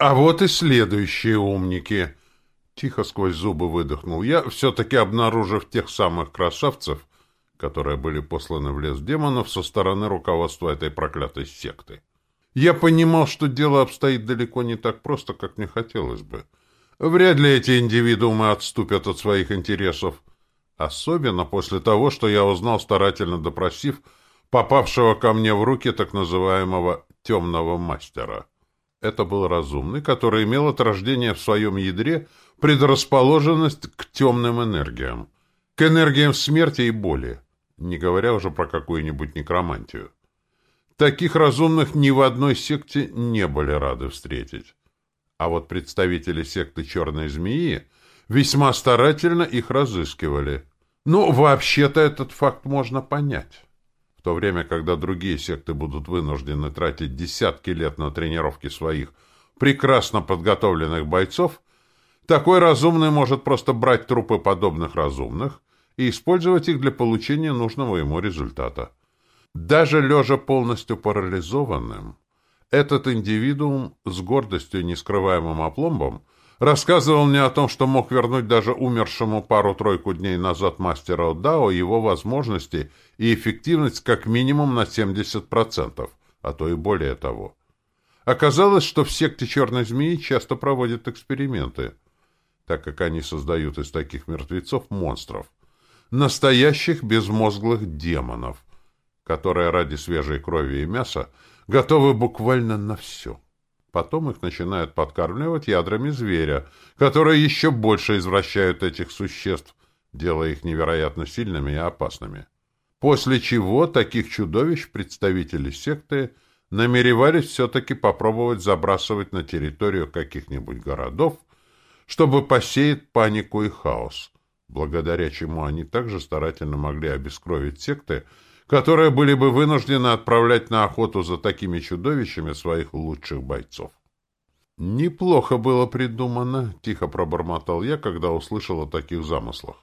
А вот и следующие умники. Тихо сквозь зубы выдохнул я, все-таки обнаружив тех самых красавцев, которые были посланы в лес демонов со стороны руководства этой проклятой секты. Я понимал, что дело обстоит далеко не так просто, как мне хотелось бы. Вряд ли эти индивидуумы отступят от своих интересов. Особенно после того, что я узнал, старательно допросив попавшего ко мне в руки так называемого «темного мастера». Это был разумный, который имел от рождения в своем ядре предрасположенность к темным энергиям, к энергиям смерти и боли, не говоря уже про какую-нибудь некромантию. Таких разумных ни в одной секте не были рады встретить. А вот представители секты Черной Змеи весьма старательно их разыскивали. Ну, вообще-то этот факт можно понять. В то время, когда другие секты будут вынуждены тратить десятки лет на тренировки своих прекрасно подготовленных бойцов, такой разумный может просто брать трупы подобных разумных и использовать их для получения нужного ему результата. Даже лежа полностью парализованным, этот индивидуум с гордостью и нескрываемым опломбом рассказывал мне о том, что мог вернуть даже умершему пару-тройку дней назад мастера Дао его возможности и эффективность как минимум на 70%, а то и более того. Оказалось, что в секте Черной Змеи часто проводят эксперименты, так как они создают из таких мертвецов монстров, настоящих безмозглых демонов, которые ради свежей крови и мяса готовы буквально на все. Потом их начинают подкармливать ядрами зверя, которые еще больше извращают этих существ, делая их невероятно сильными и опасными. После чего таких чудовищ представители секты намеревались все-таки попробовать забрасывать на территорию каких-нибудь городов, чтобы посеять панику и хаос, благодаря чему они также старательно могли обескровить секты, которые были бы вынуждены отправлять на охоту за такими чудовищами своих лучших бойцов. «Неплохо было придумано», — тихо пробормотал я, когда услышал о таких замыслах.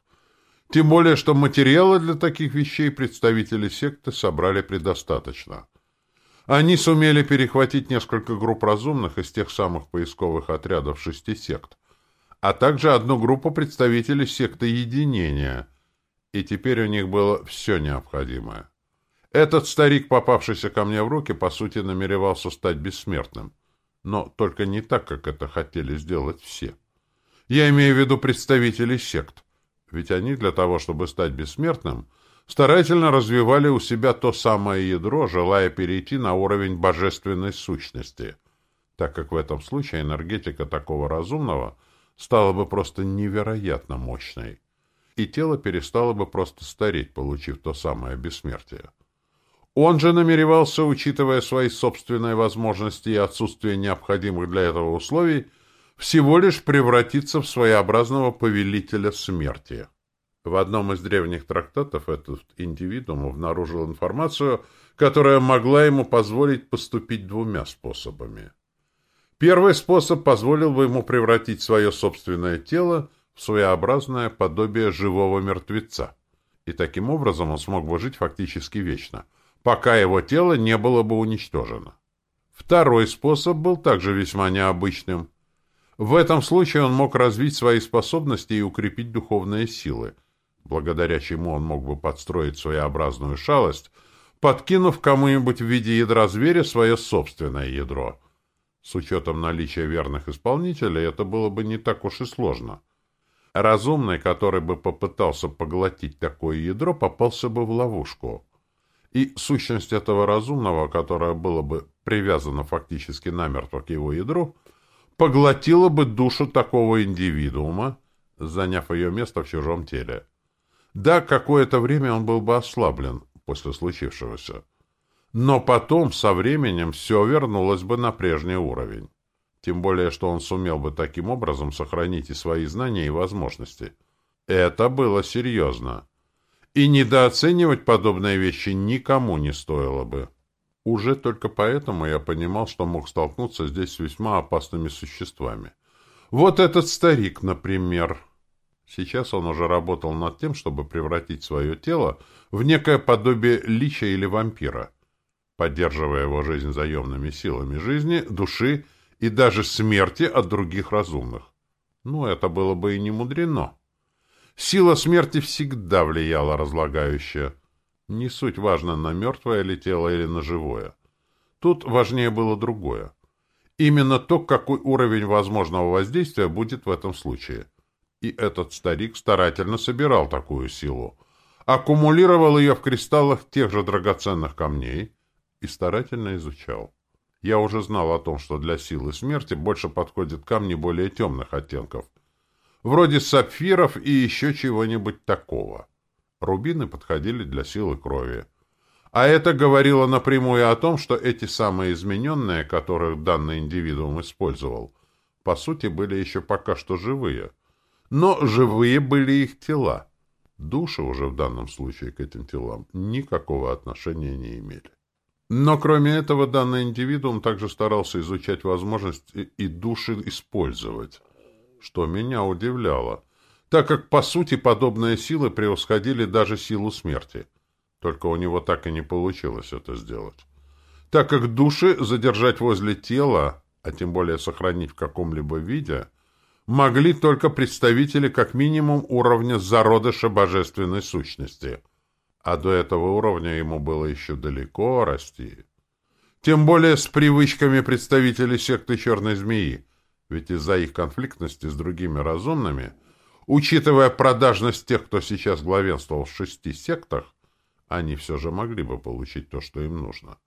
Тем более, что материала для таких вещей представители секты собрали предостаточно. Они сумели перехватить несколько групп разумных из тех самых поисковых отрядов шести сект, а также одну группу представителей секты единения, и теперь у них было все необходимое. Этот старик, попавшийся ко мне в руки, по сути, намеревался стать бессмертным. Но только не так, как это хотели сделать все. Я имею в виду представителей сект. Ведь они для того, чтобы стать бессмертным, старательно развивали у себя то самое ядро, желая перейти на уровень божественной сущности, так как в этом случае энергетика такого разумного стала бы просто невероятно мощной, и тело перестало бы просто стареть, получив то самое бессмертие. Он же намеревался, учитывая свои собственные возможности и отсутствие необходимых для этого условий, всего лишь превратиться в своеобразного повелителя смерти. В одном из древних трактатов этот индивидуум обнаружил информацию, которая могла ему позволить поступить двумя способами. Первый способ позволил бы ему превратить свое собственное тело в своеобразное подобие живого мертвеца, и таким образом он смог бы жить фактически вечно – пока его тело не было бы уничтожено. Второй способ был также весьма необычным. В этом случае он мог развить свои способности и укрепить духовные силы, благодаря чему он мог бы подстроить своеобразную шалость, подкинув кому-нибудь в виде ядра зверя свое собственное ядро. С учетом наличия верных исполнителей это было бы не так уж и сложно. Разумный, который бы попытался поглотить такое ядро, попался бы в ловушку и сущность этого разумного, которая была бы привязана фактически намертво к его ядру, поглотила бы душу такого индивидуума, заняв ее место в чужом теле. Да, какое-то время он был бы ослаблен после случившегося. Но потом, со временем, все вернулось бы на прежний уровень. Тем более, что он сумел бы таким образом сохранить и свои знания и возможности. Это было серьезно. И недооценивать подобные вещи никому не стоило бы. Уже только поэтому я понимал, что мог столкнуться здесь с весьма опасными существами. Вот этот старик, например. Сейчас он уже работал над тем, чтобы превратить свое тело в некое подобие лича или вампира, поддерживая его жизнь заемными силами жизни, души и даже смерти от других разумных. Ну, это было бы и не мудрено. Сила смерти всегда влияла разлагающая. Не суть важно, на мертвое ли тело или на живое. Тут важнее было другое. Именно то, какой уровень возможного воздействия будет в этом случае. И этот старик старательно собирал такую силу. Аккумулировал ее в кристаллах тех же драгоценных камней и старательно изучал. Я уже знал о том, что для силы смерти больше подходят камни более темных оттенков. Вроде сапфиров и еще чего-нибудь такого. Рубины подходили для силы крови. А это говорило напрямую о том, что эти самые измененные, которых данный индивидуум использовал, по сути, были еще пока что живые. Но живые были их тела. Души уже в данном случае к этим телам никакого отношения не имели. Но кроме этого, данный индивидуум также старался изучать возможность и души использовать, что меня удивляло, так как, по сути, подобные силы превосходили даже силу смерти. Только у него так и не получилось это сделать. Так как души задержать возле тела, а тем более сохранить в каком-либо виде, могли только представители как минимум уровня зародыша божественной сущности — а до этого уровня ему было еще далеко расти. Тем более с привычками представителей секты Черной Змеи, ведь из-за их конфликтности с другими разумными, учитывая продажность тех, кто сейчас главенствовал в шести сектах, они все же могли бы получить то, что им нужно.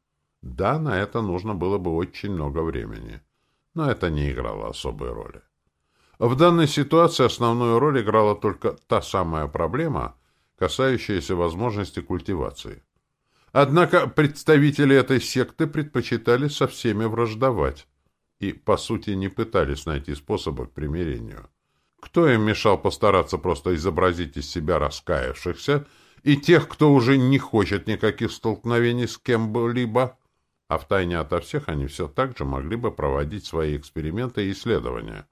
Да, на это нужно было бы очень много времени, но это не играло особой роли. В данной ситуации основную роль играла только та самая проблема, касающиеся возможности культивации. Однако представители этой секты предпочитали со всеми враждовать и, по сути, не пытались найти способа к примирению. Кто им мешал постараться просто изобразить из себя раскаявшихся и тех, кто уже не хочет никаких столкновений с кем-либо? А втайне ото всех они все так же могли бы проводить свои эксперименты и исследования.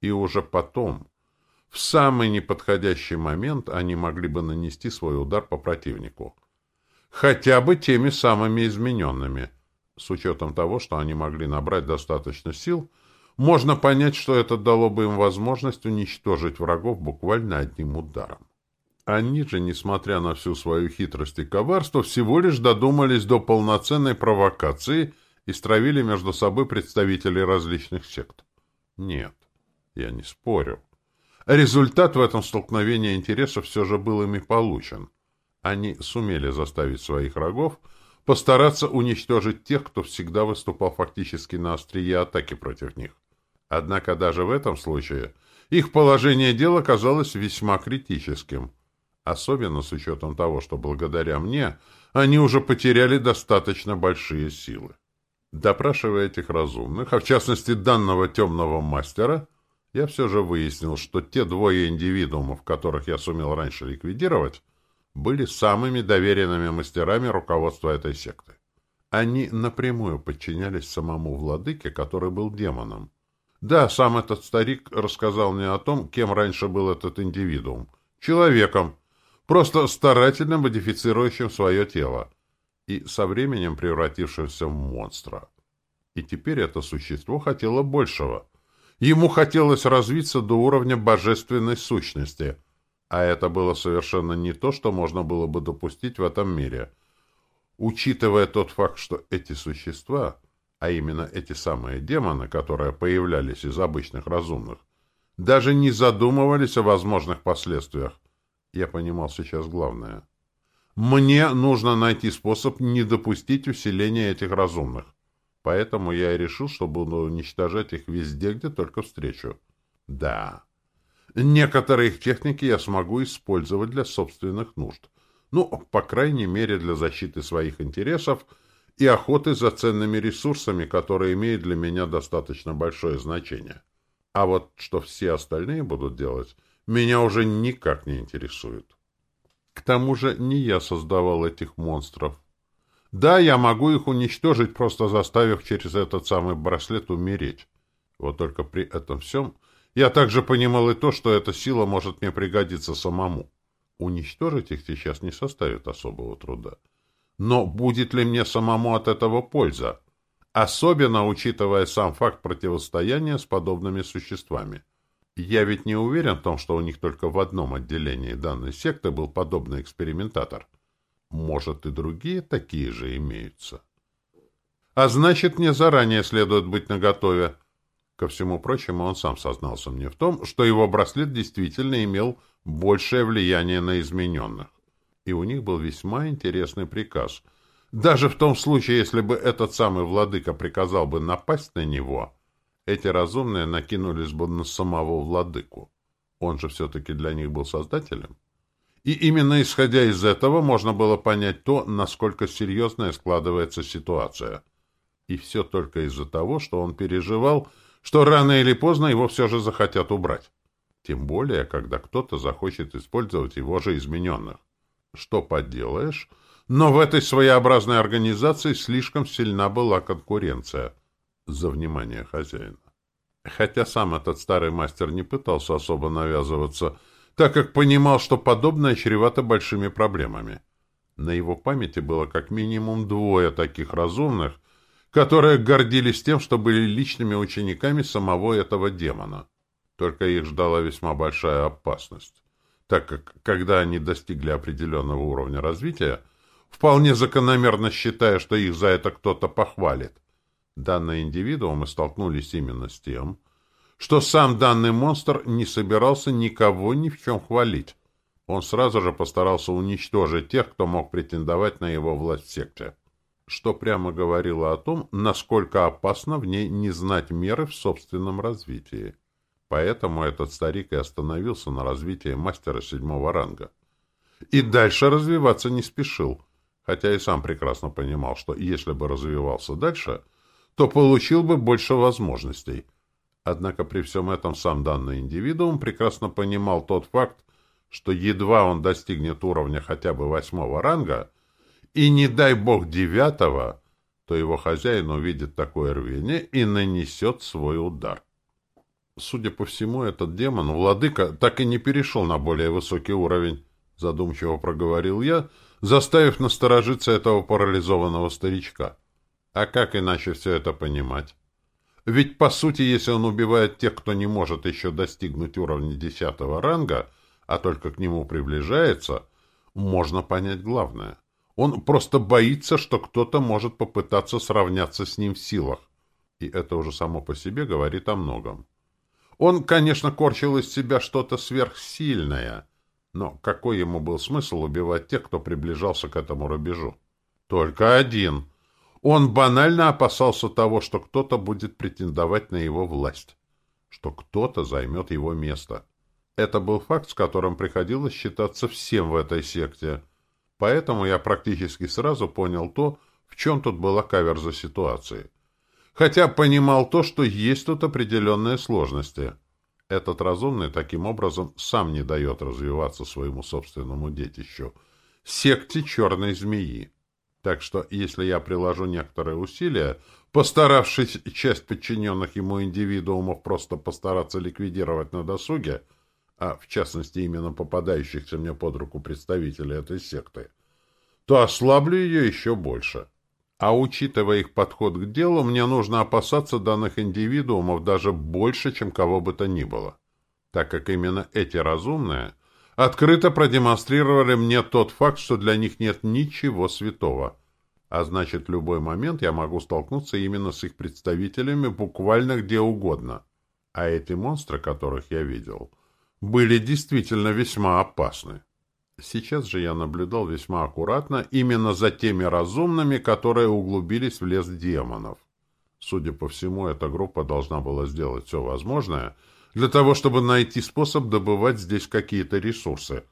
И уже потом, в самый неподходящий момент они могли бы нанести свой удар по противнику. Хотя бы теми самыми измененными. С учетом того, что они могли набрать достаточно сил, можно понять, что это дало бы им возможность уничтожить врагов буквально одним ударом. Они же, несмотря на всю свою хитрость и коварство, всего лишь додумались до полноценной провокации и стравили между собой представителей различных сект. Нет, я не спорю. Результат в этом столкновении интересов все же был ими получен. Они сумели заставить своих врагов постараться уничтожить тех, кто всегда выступал фактически на острие атаки против них. Однако даже в этом случае их положение дела казалось весьма критическим, особенно с учетом того, что благодаря мне они уже потеряли достаточно большие силы. Допрашивая этих разумных, а в частности данного темного мастера, я все же выяснил, что те двое индивидуумов, которых я сумел раньше ликвидировать, были самыми доверенными мастерами руководства этой секты. Они напрямую подчинялись самому владыке, который был демоном. Да, сам этот старик рассказал мне о том, кем раньше был этот индивидуум. Человеком, просто старательно модифицирующим свое тело и со временем превратившимся в монстра. И теперь это существо хотело большего — Ему хотелось развиться до уровня божественной сущности, а это было совершенно не то, что можно было бы допустить в этом мире. Учитывая тот факт, что эти существа, а именно эти самые демоны, которые появлялись из обычных разумных, даже не задумывались о возможных последствиях, я понимал сейчас главное. Мне нужно найти способ не допустить усиления этих разумных. Поэтому я и решил, что буду уничтожать их везде, где только встречу. Да. Некоторые их техники я смогу использовать для собственных нужд. Ну, по крайней мере, для защиты своих интересов и охоты за ценными ресурсами, которые имеют для меня достаточно большое значение. А вот что все остальные будут делать, меня уже никак не интересует. К тому же не я создавал этих монстров. Да, я могу их уничтожить, просто заставив через этот самый браслет умереть. Вот только при этом всем я также понимал и то, что эта сила может мне пригодиться самому. Уничтожить их сейчас не составит особого труда. Но будет ли мне самому от этого польза? особенно учитывая сам факт противостояния с подобными существами. Я ведь не уверен в том, что у них только в одном отделении данной секты был подобный экспериментатор. Может, и другие такие же имеются. А значит, мне заранее следует быть наготове. Ко всему прочему, он сам сознался мне в том, что его браслет действительно имел большее влияние на измененных. И у них был весьма интересный приказ. Даже в том случае, если бы этот самый владыка приказал бы напасть на него, эти разумные накинулись бы на самого владыку. Он же все-таки для них был создателем. И именно исходя из этого можно было понять то, насколько серьезная складывается ситуация. И все только из-за того, что он переживал, что рано или поздно его все же захотят убрать. Тем более, когда кто-то захочет использовать его же измененных. Что поделаешь? Но в этой своеобразной организации слишком сильна была конкуренция за внимание хозяина. Хотя сам этот старый мастер не пытался особо навязываться, так как понимал, что подобное чревато большими проблемами. На его памяти было как минимум двое таких разумных, которые гордились тем, что были личными учениками самого этого демона. Только их ждала весьма большая опасность, так как, когда они достигли определенного уровня развития, вполне закономерно считая, что их за это кто-то похвалит, данные индивидуумы столкнулись именно с тем, что сам данный монстр не собирался никого ни в чем хвалить. Он сразу же постарался уничтожить тех, кто мог претендовать на его власть в секте что прямо говорило о том, насколько опасно в ней не знать меры в собственном развитии. Поэтому этот старик и остановился на развитии мастера седьмого ранга. И дальше развиваться не спешил, хотя и сам прекрасно понимал, что если бы развивался дальше, то получил бы больше возможностей. Однако при всем этом сам данный индивидуум прекрасно понимал тот факт, что едва он достигнет уровня хотя бы восьмого ранга – и не дай бог девятого, то его хозяин увидит такое рвение и нанесет свой удар. Судя по всему, этот демон, владыка, так и не перешел на более высокий уровень, задумчиво проговорил я, заставив насторожиться этого парализованного старичка. А как иначе все это понимать? Ведь, по сути, если он убивает тех, кто не может еще достигнуть уровня десятого ранга, а только к нему приближается, можно понять главное. Он просто боится, что кто-то может попытаться сравняться с ним в силах. И это уже само по себе говорит о многом. Он, конечно, корчил из себя что-то сверхсильное, но какой ему был смысл убивать тех, кто приближался к этому рубежу? Только один. Он банально опасался того, что кто-то будет претендовать на его власть, что кто-то займет его место. Это был факт, с которым приходилось считаться всем в этой секте — Поэтому я практически сразу понял то, в чем тут была каверза ситуации. Хотя понимал то, что есть тут определенные сложности. Этот разумный таким образом сам не дает развиваться своему собственному детищу. Секте черной змеи. Так что, если я приложу некоторые усилия, постаравшись часть подчиненных ему индивидуумов просто постараться ликвидировать на досуге, а в частности именно попадающихся мне под руку представителей этой секты, то ослаблю ее еще больше. А учитывая их подход к делу, мне нужно опасаться данных индивидуумов даже больше, чем кого бы то ни было, так как именно эти разумные открыто продемонстрировали мне тот факт, что для них нет ничего святого, а значит, в любой момент я могу столкнуться именно с их представителями буквально где угодно. А эти монстры, которых я видел — были действительно весьма опасны. Сейчас же я наблюдал весьма аккуратно именно за теми разумными, которые углубились в лес демонов. Судя по всему, эта группа должна была сделать все возможное для того, чтобы найти способ добывать здесь какие-то ресурсы,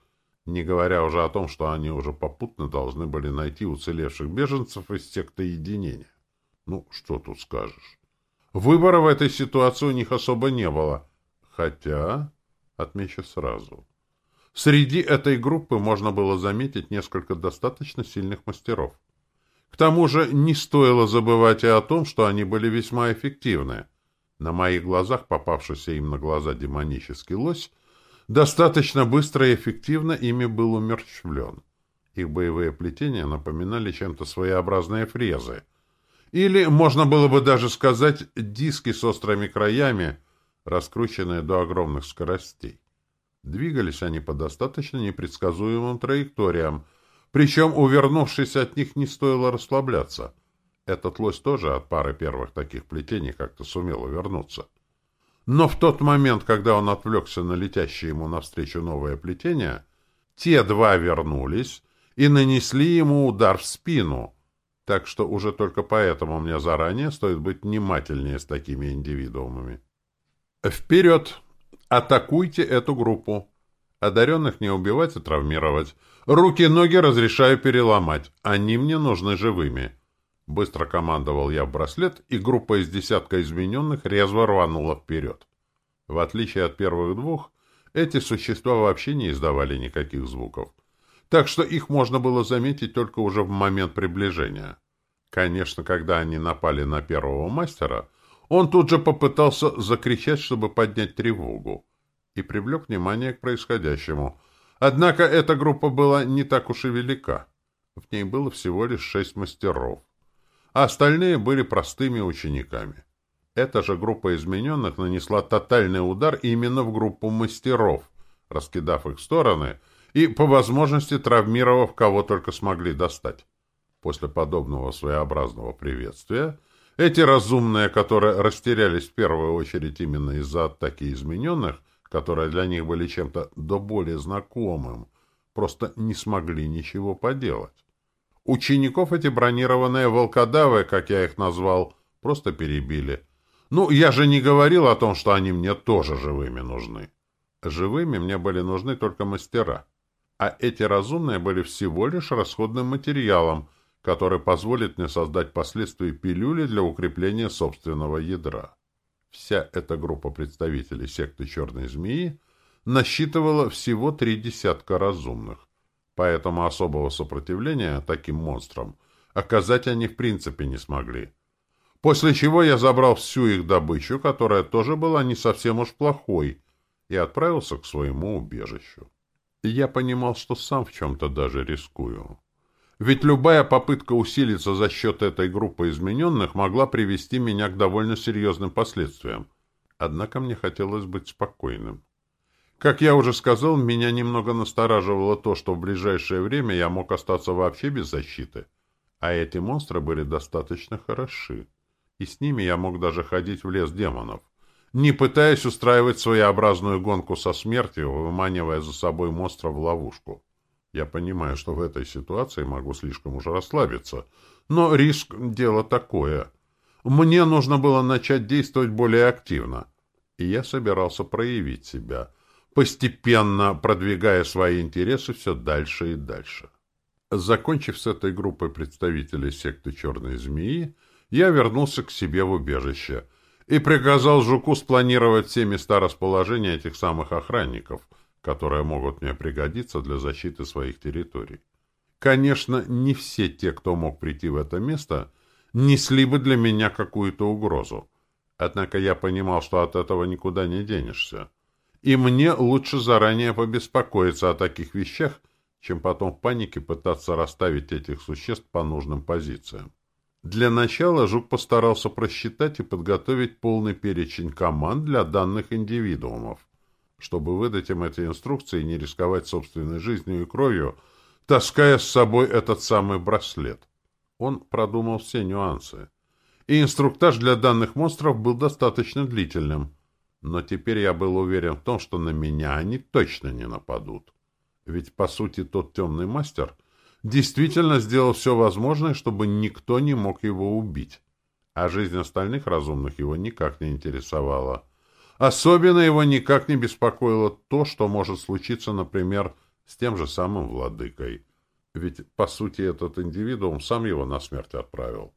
не говоря уже о том, что они уже попутно должны были найти уцелевших беженцев из секты единения. Ну, что тут скажешь. Выбора в этой ситуации у них особо не было. Хотя отмечу сразу. Среди этой группы можно было заметить несколько достаточно сильных мастеров. К тому же не стоило забывать и о том, что они были весьма эффективны. На моих глазах попавшийся им на глаза демонический лось достаточно быстро и эффективно ими был умерщвлен. Их боевые плетения напоминали чем-то своеобразные фрезы. Или, можно было бы даже сказать, диски с острыми краями, раскрученные до огромных скоростей. Двигались они по достаточно непредсказуемым траекториям, причем, увернувшись от них, не стоило расслабляться. Этот лось тоже от пары первых таких плетений как-то сумел увернуться. Но в тот момент, когда он отвлекся на летящее ему навстречу новое плетение, те два вернулись и нанесли ему удар в спину, так что уже только поэтому мне заранее стоит быть внимательнее с такими индивидуумами. Вперед! Атакуйте эту группу. Одаренных не убивать и травмировать. Руки-ноги разрешаю переломать. Они мне нужны живыми. Быстро командовал я в браслет, и группа из десятка измененных резво рванула вперед. В отличие от первых двух, эти существа вообще не издавали никаких звуков. Так что их можно было заметить только уже в момент приближения. Конечно, когда они напали на первого мастера, он тут же попытался закричать, чтобы поднять тревогу, и привлек внимание к происходящему. Однако эта группа была не так уж и велика. В ней было всего лишь шесть мастеров а остальные были простыми учениками. Эта же группа измененных нанесла тотальный удар именно в группу мастеров, раскидав их в стороны и, по возможности, травмировав кого только смогли достать. После подобного своеобразного приветствия эти разумные, которые растерялись в первую очередь именно из-за атаки измененных, которые для них были чем-то до более знакомым, просто не смогли ничего поделать. Учеников эти бронированные волкодавы, как я их назвал, просто перебили. Ну, я же не говорил о том, что они мне тоже живыми нужны. Живыми мне были нужны только мастера. А эти разумные были всего лишь расходным материалом, который позволит мне создать последствия пилюли для укрепления собственного ядра. Вся эта группа представителей секты Черной Змеи насчитывала всего три десятка разумных поэтому особого сопротивления таким монстрам оказать они в принципе не смогли. После чего я забрал всю их добычу, которая тоже была не совсем уж плохой, и отправился к своему убежищу. я понимал, что сам в чем-то даже рискую. Ведь любая попытка усилиться за счет этой группы измененных могла привести меня к довольно серьезным последствиям. Однако мне хотелось быть спокойным. Как я уже сказал, меня немного настораживало то, что в ближайшее время я мог остаться вообще без защиты. А эти монстры были достаточно хороши. И с ними я мог даже ходить в лес демонов, не пытаясь устраивать своеобразную гонку со смертью, выманивая за собой монстра в ловушку. Я понимаю, что в этой ситуации могу слишком уже расслабиться, но риск — дело такое. Мне нужно было начать действовать более активно, и я собирался проявить себя — постепенно продвигая свои интересы все дальше и дальше. Закончив с этой группой представителей секты Черной Змеи, я вернулся к себе в убежище и приказал Жуку спланировать все места расположения этих самых охранников, которые могут мне пригодиться для защиты своих территорий. Конечно, не все те, кто мог прийти в это место, несли бы для меня какую-то угрозу. Однако я понимал, что от этого никуда не денешься и мне лучше заранее побеспокоиться о таких вещах, чем потом в панике пытаться расставить этих существ по нужным позициям. Для начала Жук постарался просчитать и подготовить полный перечень команд для данных индивидуумов, чтобы выдать им эти инструкции и не рисковать собственной жизнью и кровью, таская с собой этот самый браслет. Он продумал все нюансы. И инструктаж для данных монстров был достаточно длительным – но теперь я был уверен в том, что на меня они точно не нападут. Ведь, по сути, тот темный мастер действительно сделал все возможное, чтобы никто не мог его убить. А жизнь остальных разумных его никак не интересовала. Особенно его никак не беспокоило то, что может случиться, например, с тем же самым владыкой. Ведь, по сути, этот индивидуум сам его на смерть отправил.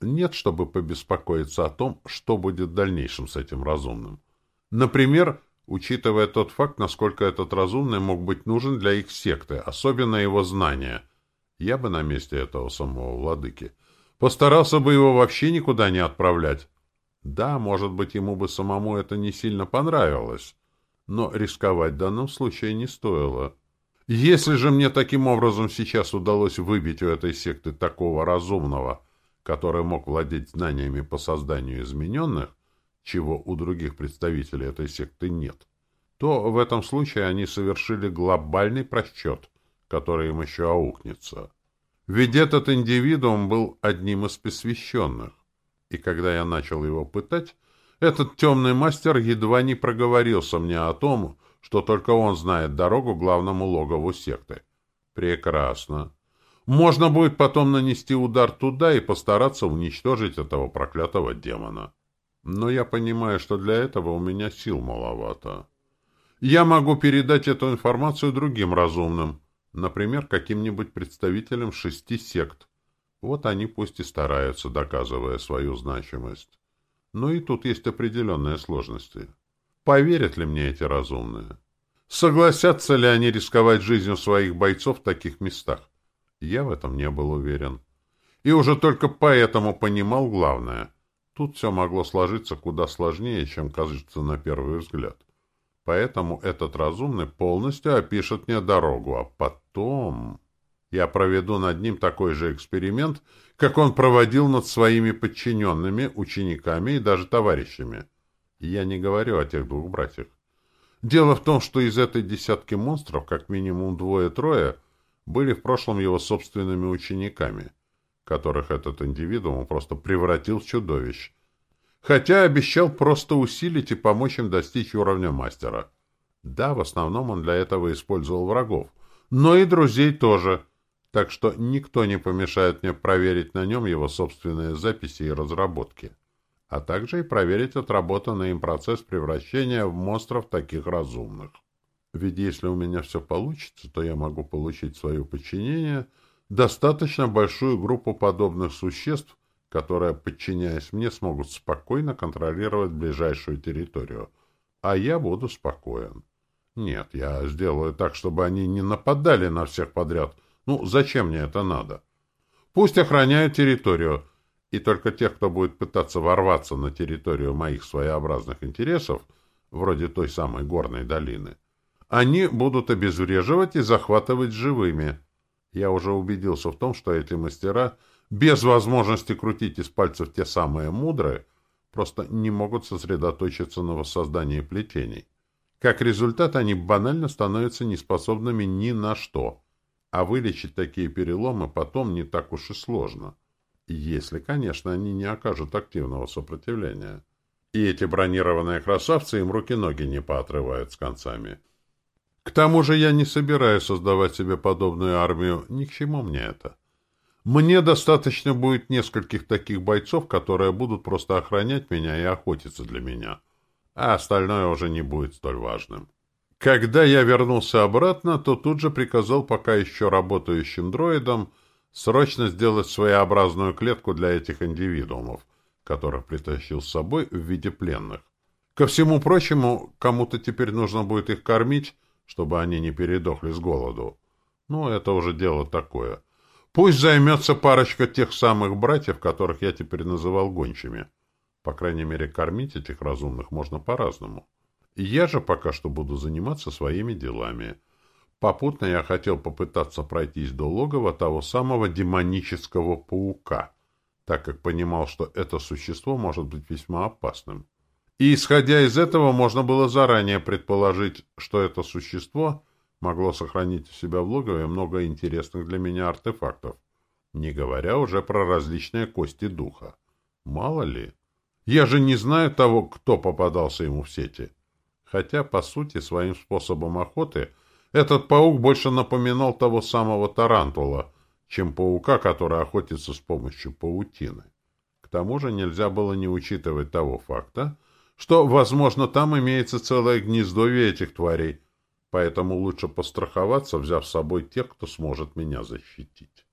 Нет, чтобы побеспокоиться о том, что будет в дальнейшем с этим разумным. Например, учитывая тот факт, насколько этот разумный мог быть нужен для их секты, особенно его знания. Я бы на месте этого самого владыки постарался бы его вообще никуда не отправлять. Да, может быть, ему бы самому это не сильно понравилось, но рисковать в данном случае не стоило. Если же мне таким образом сейчас удалось выбить у этой секты такого разумного, который мог владеть знаниями по созданию измененных, чего у других представителей этой секты нет, то в этом случае они совершили глобальный просчет, который им еще аукнется. Ведь этот индивидуум был одним из посвященных, и когда я начал его пытать, этот темный мастер едва не проговорился мне о том, что только он знает дорогу главному логову секты. Прекрасно. Можно будет потом нанести удар туда и постараться уничтожить этого проклятого демона. Но я понимаю, что для этого у меня сил маловато. Я могу передать эту информацию другим разумным, например, каким-нибудь представителям шести сект. Вот они пусть и стараются, доказывая свою значимость. Но и тут есть определенные сложности. Поверят ли мне эти разумные? Согласятся ли они рисковать жизнью своих бойцов в таких местах? Я в этом не был уверен. И уже только поэтому понимал главное. Тут все могло сложиться куда сложнее, чем кажется на первый взгляд. Поэтому этот разумный полностью опишет мне дорогу, а потом я проведу над ним такой же эксперимент, как он проводил над своими подчиненными, учениками и даже товарищами. я не говорю о тех двух братьях. Дело в том, что из этой десятки монстров, как минимум двое-трое, были в прошлом его собственными учениками, которых этот индивидуум просто превратил в чудовищ, хотя обещал просто усилить и помочь им достичь уровня мастера. Да, в основном он для этого использовал врагов, но и друзей тоже, так что никто не помешает мне проверить на нем его собственные записи и разработки, а также и проверить отработанный им процесс превращения в монстров таких разумных. Ведь если у меня все получится, то я могу получить свое подчинение достаточно большую группу подобных существ, которые, подчиняясь мне, смогут спокойно контролировать ближайшую территорию. А я буду спокоен. Нет, я сделаю так, чтобы они не нападали на всех подряд. Ну, зачем мне это надо? Пусть охраняют территорию, и только тех, кто будет пытаться ворваться на территорию моих своеобразных интересов, вроде той самой горной долины, они будут обезвреживать и захватывать живыми. Я уже убедился в том, что эти мастера — без возможности крутить из пальцев те самые мудрые, просто не могут сосредоточиться на воссоздании плетений. Как результат, они банально становятся неспособными ни на что. А вылечить такие переломы потом не так уж и сложно. Если, конечно, они не окажут активного сопротивления. И эти бронированные красавцы им руки-ноги не поотрывают с концами. К тому же я не собираюсь создавать себе подобную армию, ни к чему мне это. Мне достаточно будет нескольких таких бойцов, которые будут просто охранять меня и охотиться для меня. А остальное уже не будет столь важным. Когда я вернулся обратно, то тут же приказал пока еще работающим дроидам срочно сделать своеобразную клетку для этих индивидуумов, которых притащил с собой в виде пленных. Ко всему прочему, кому-то теперь нужно будет их кормить, чтобы они не передохли с голоду. Ну, это уже дело такое. Пусть займется парочка тех самых братьев, которых я теперь называл гончими. По крайней мере, кормить этих разумных можно по-разному. Я же пока что буду заниматься своими делами. Попутно я хотел попытаться пройтись до логова того самого демонического паука, так как понимал, что это существо может быть весьма опасным. И, исходя из этого, можно было заранее предположить, что это существо могло сохранить у себя в логове много интересных для меня артефактов, не говоря уже про различные кости духа. Мало ли. Я же не знаю того, кто попадался ему в сети. Хотя, по сути, своим способом охоты этот паук больше напоминал того самого тарантула, чем паука, который охотится с помощью паутины. К тому же нельзя было не учитывать того факта, что, возможно, там имеется целое гнездовье этих тварей, поэтому лучше постраховаться, взяв с собой тех, кто сможет меня защитить.